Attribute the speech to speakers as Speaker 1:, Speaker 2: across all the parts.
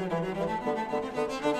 Speaker 1: ¡Mira, mira,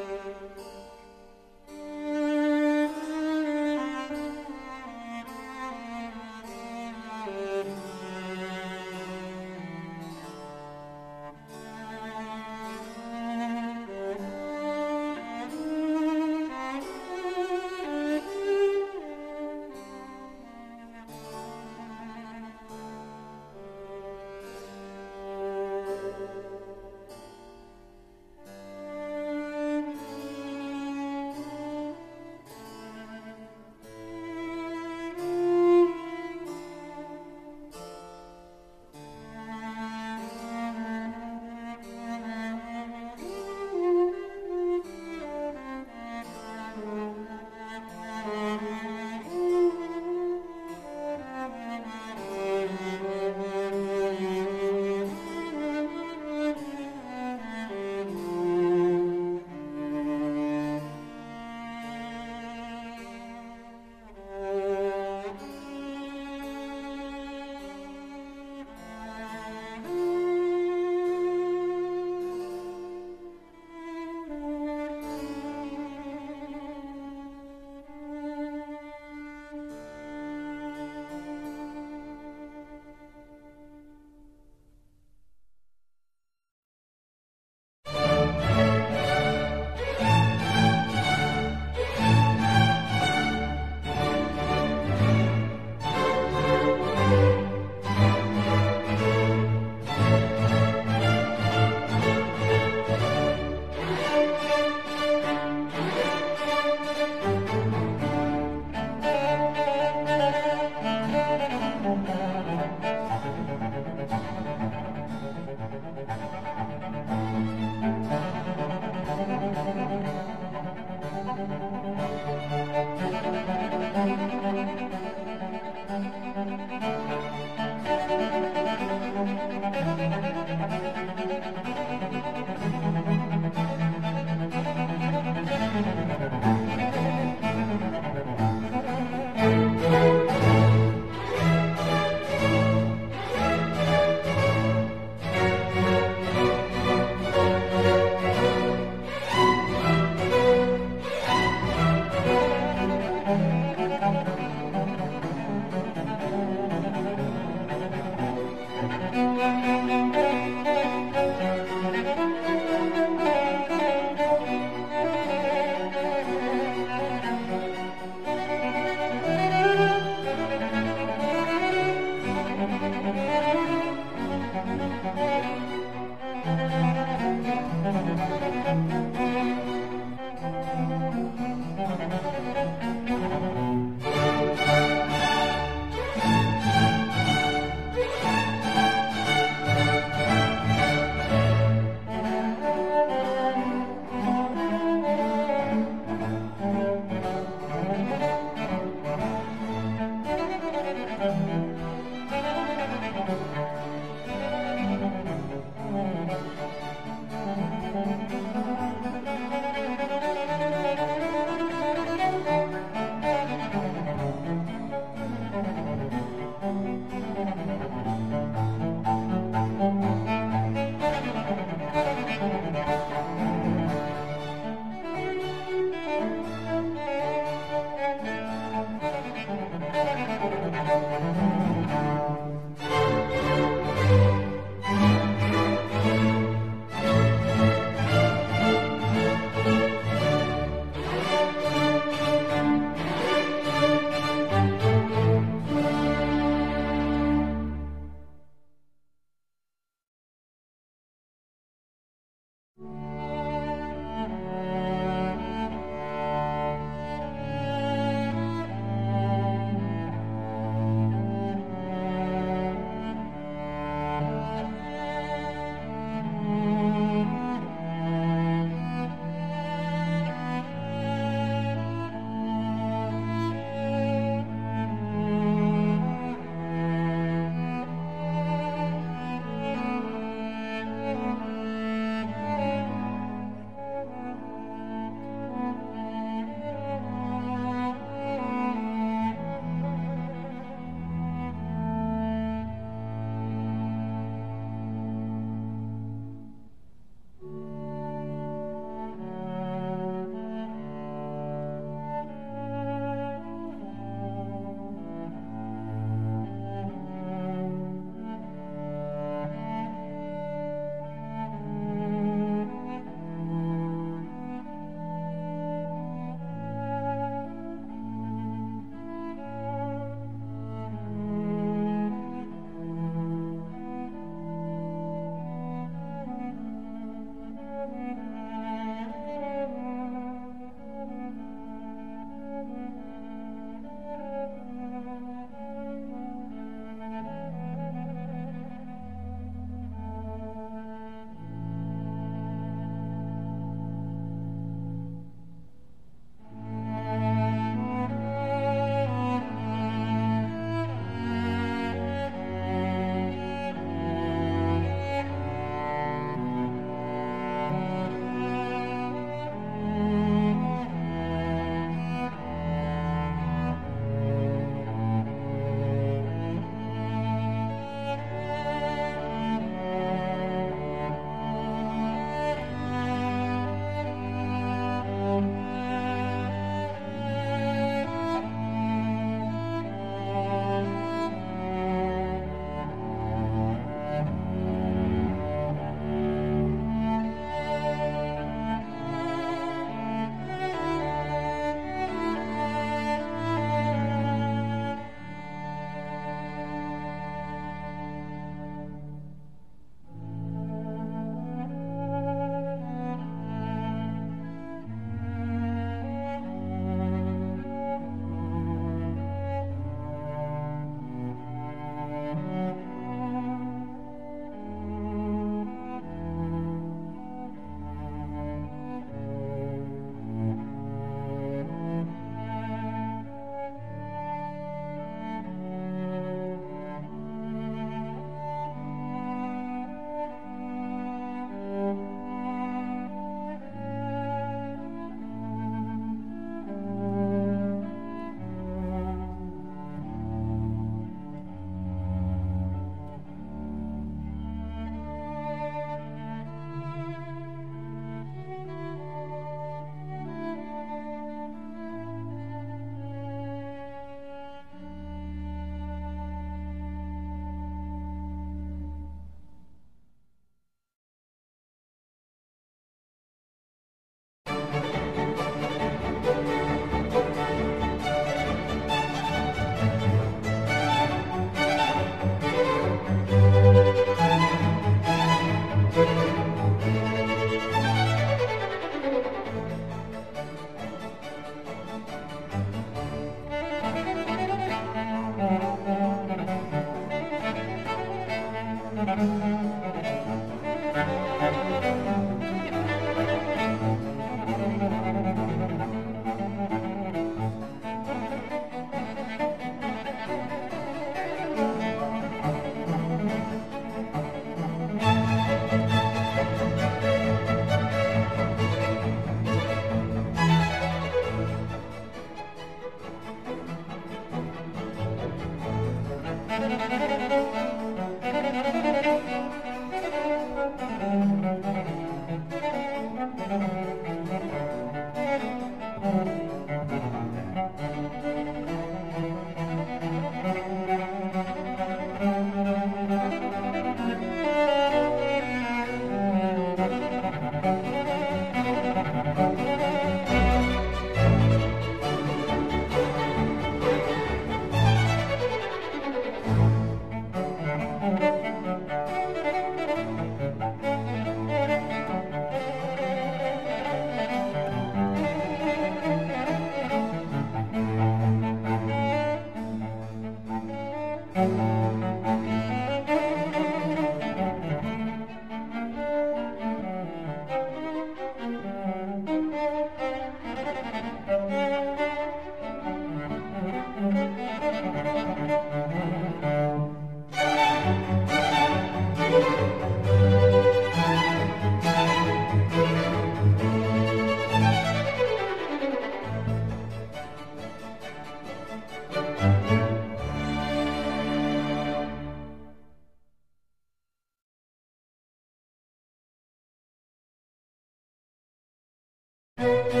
Speaker 1: Thank you.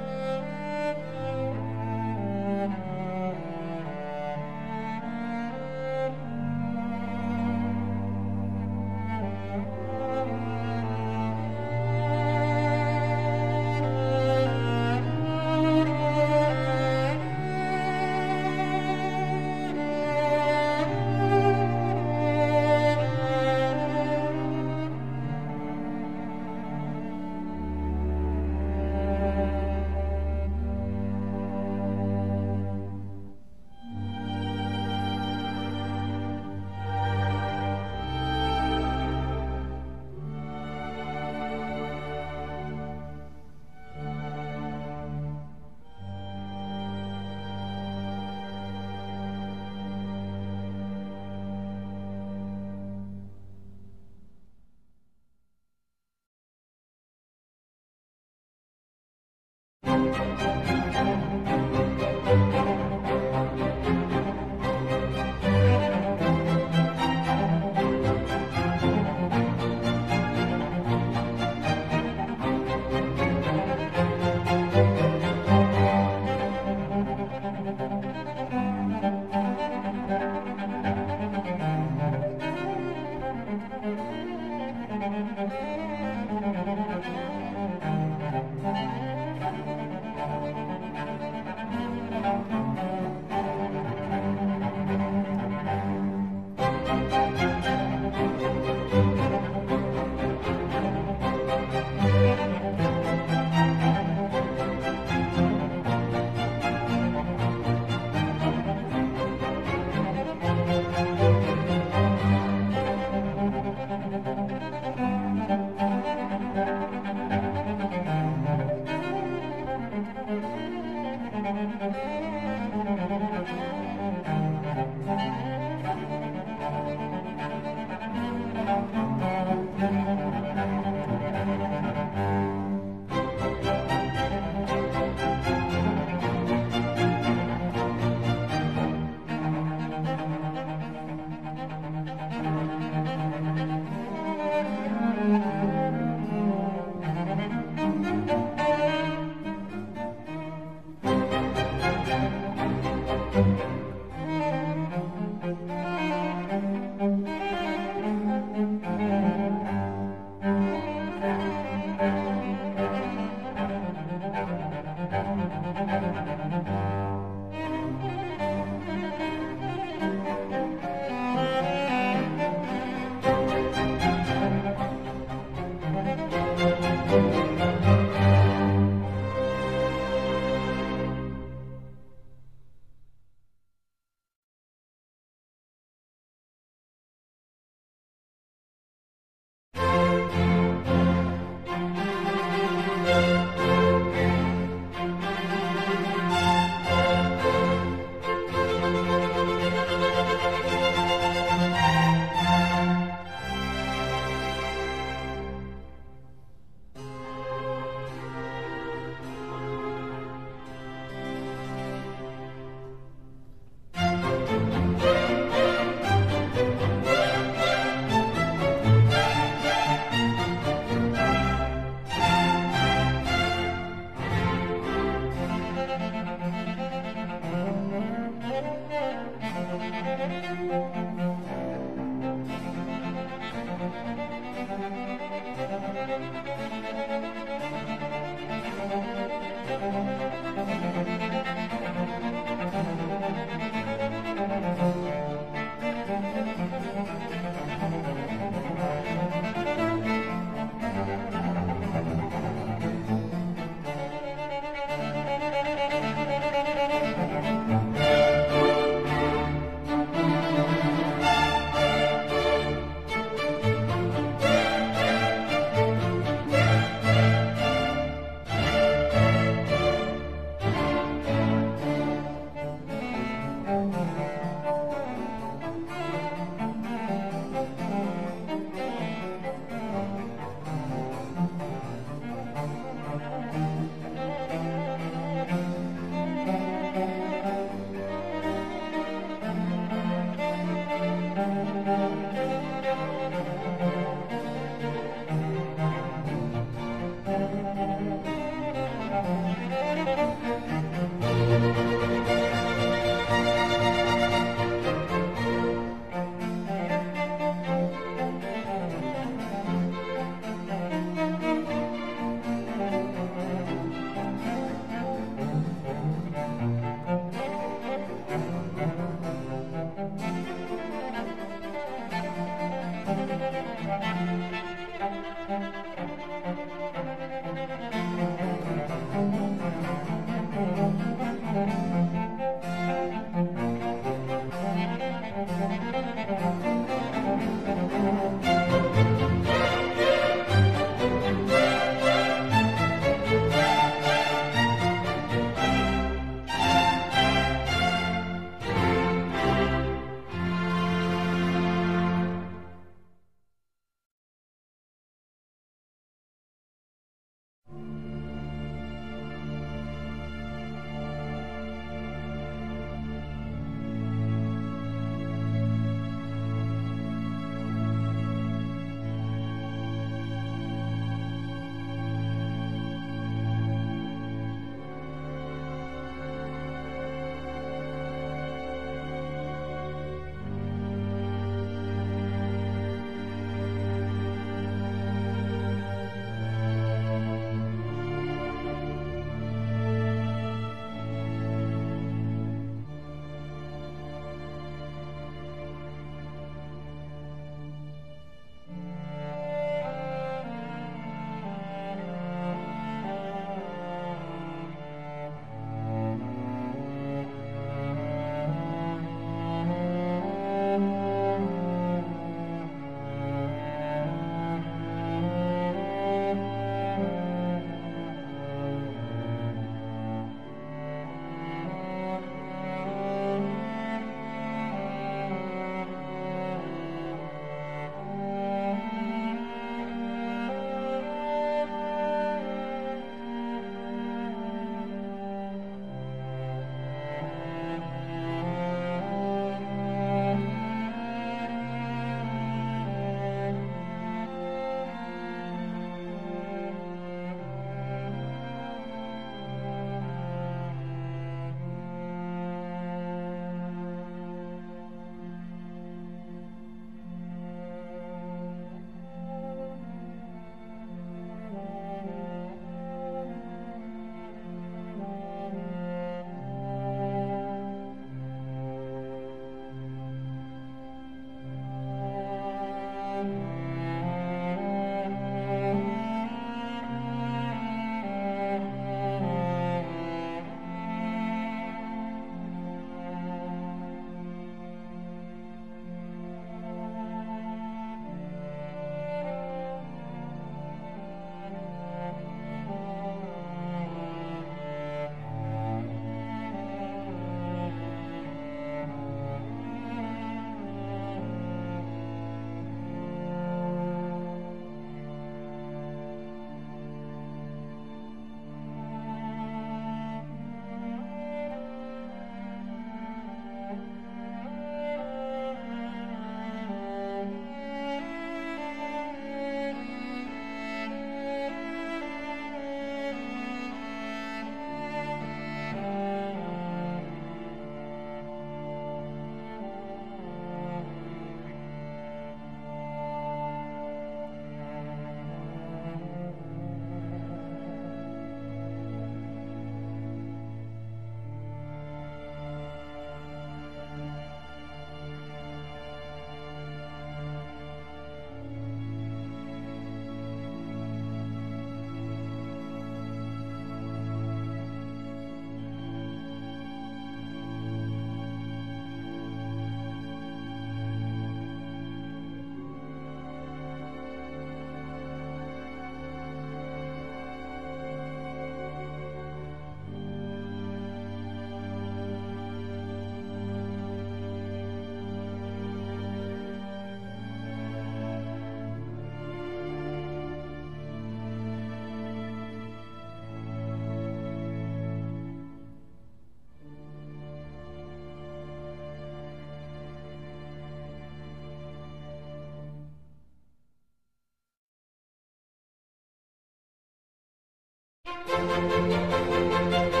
Speaker 1: Música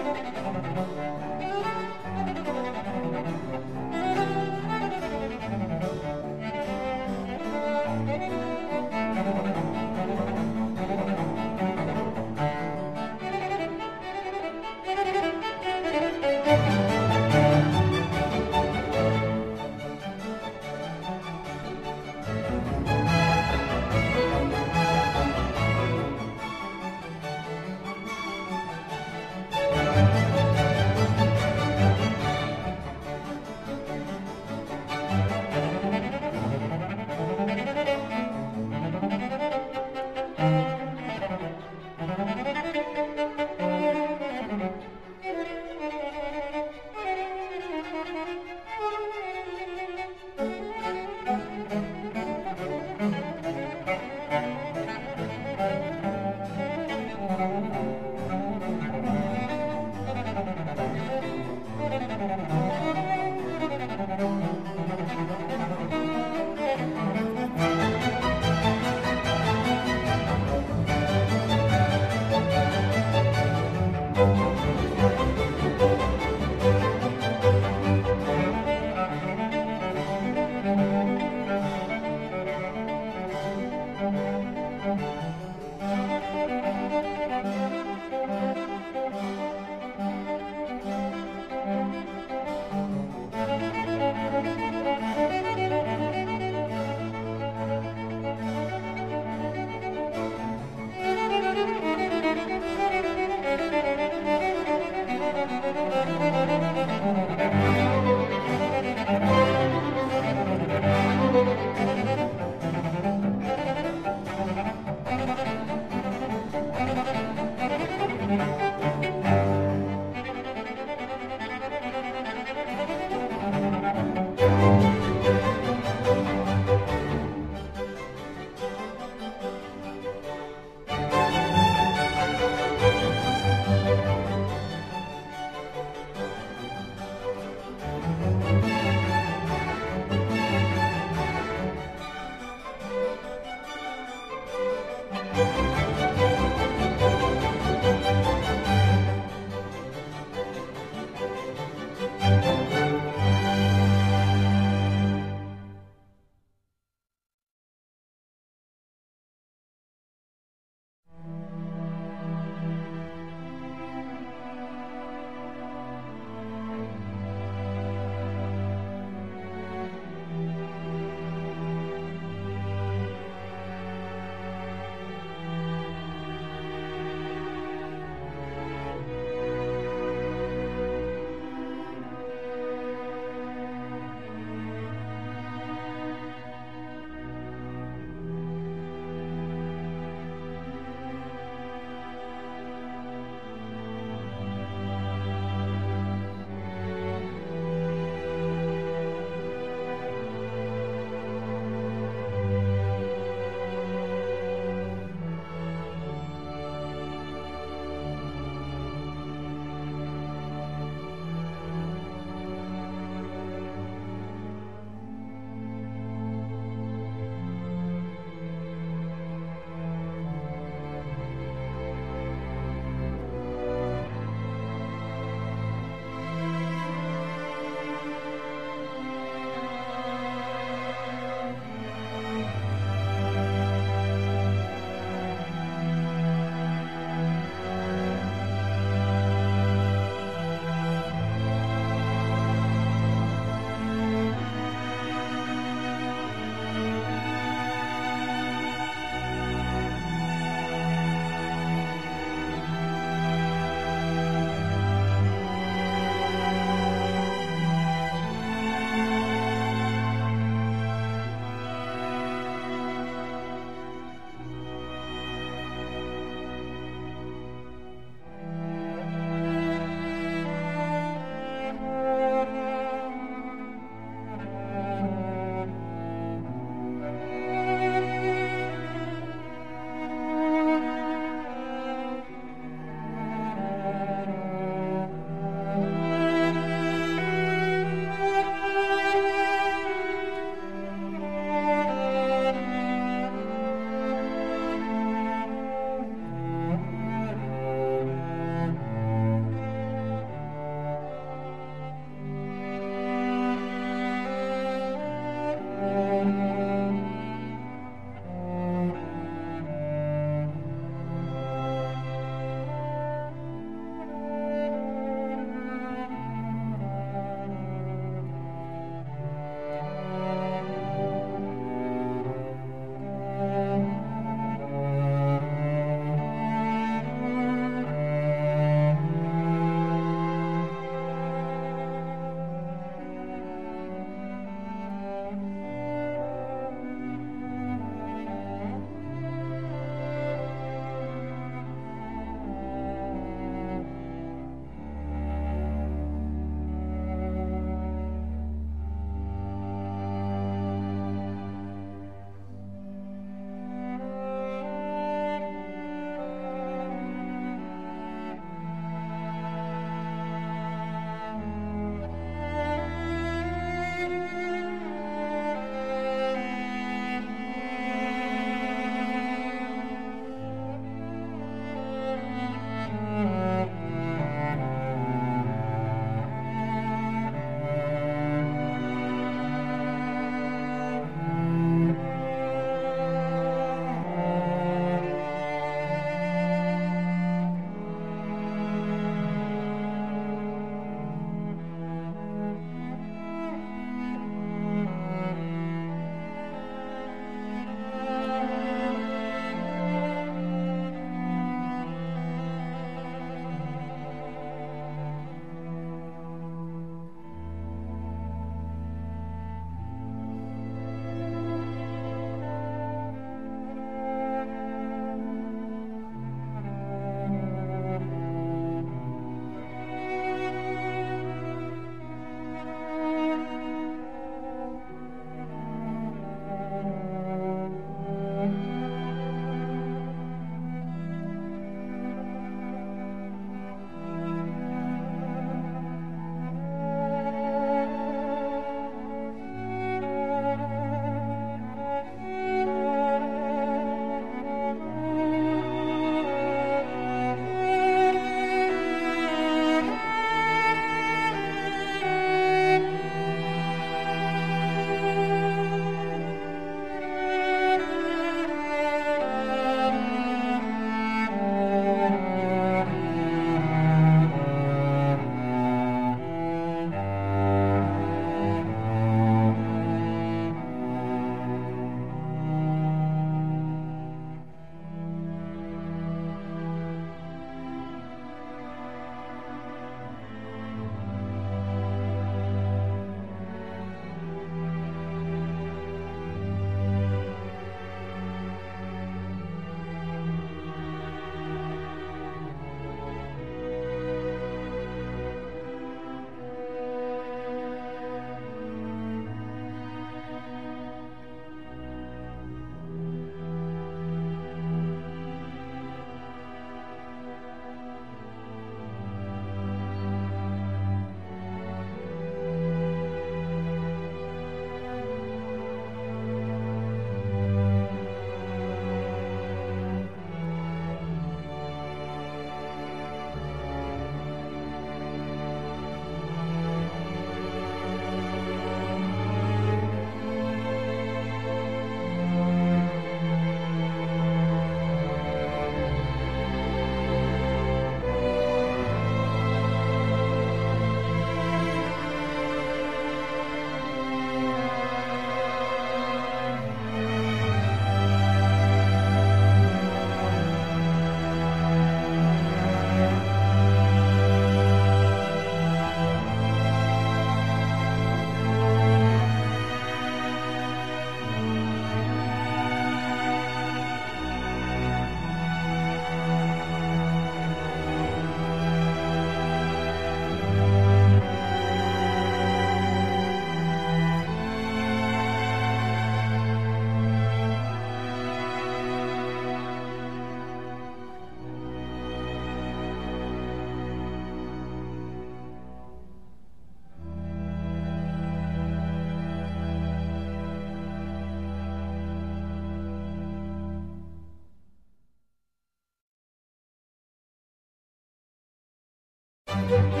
Speaker 1: Thank you.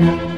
Speaker 1: Thank you.